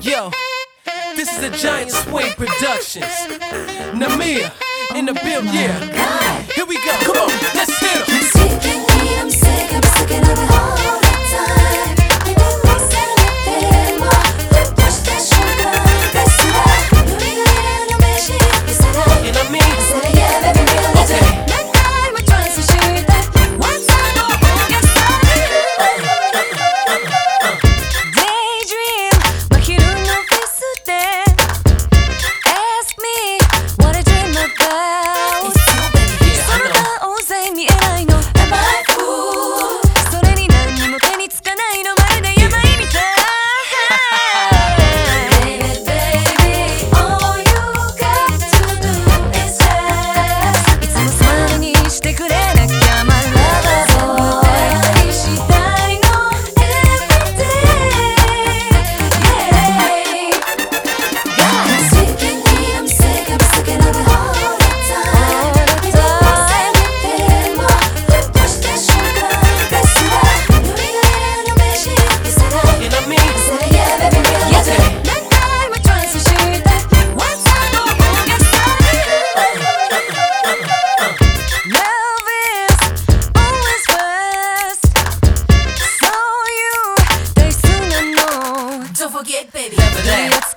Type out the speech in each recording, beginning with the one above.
Yo, this is a Giant Swing Productions. Namie in the building, yeah.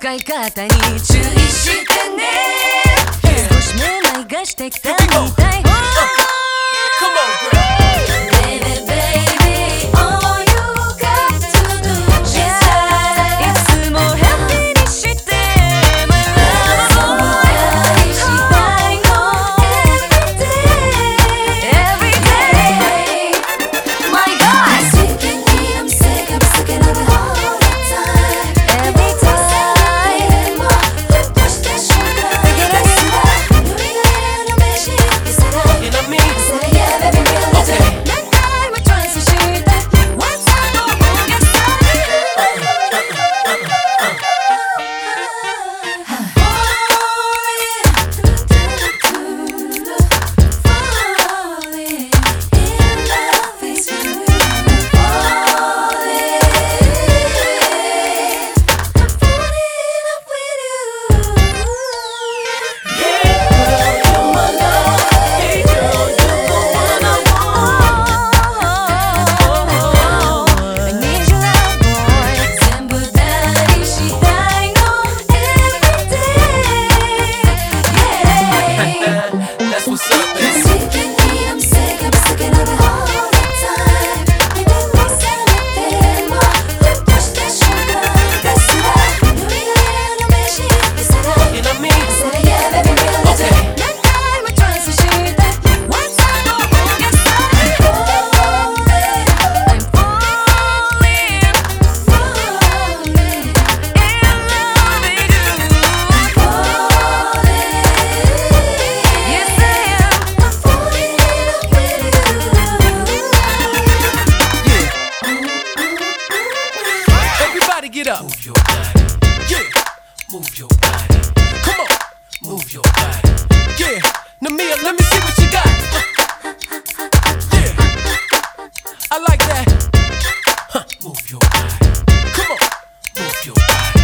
使い方に注意してね。少し目まいがしてきたみたい。Come on, girl. what's up. Move your body. Yeah. Move your body. Come on. Move your body. Yeah. Namie, let me see what you got. Yeah. I like that. Huh. Move your body. Come on. Move your body.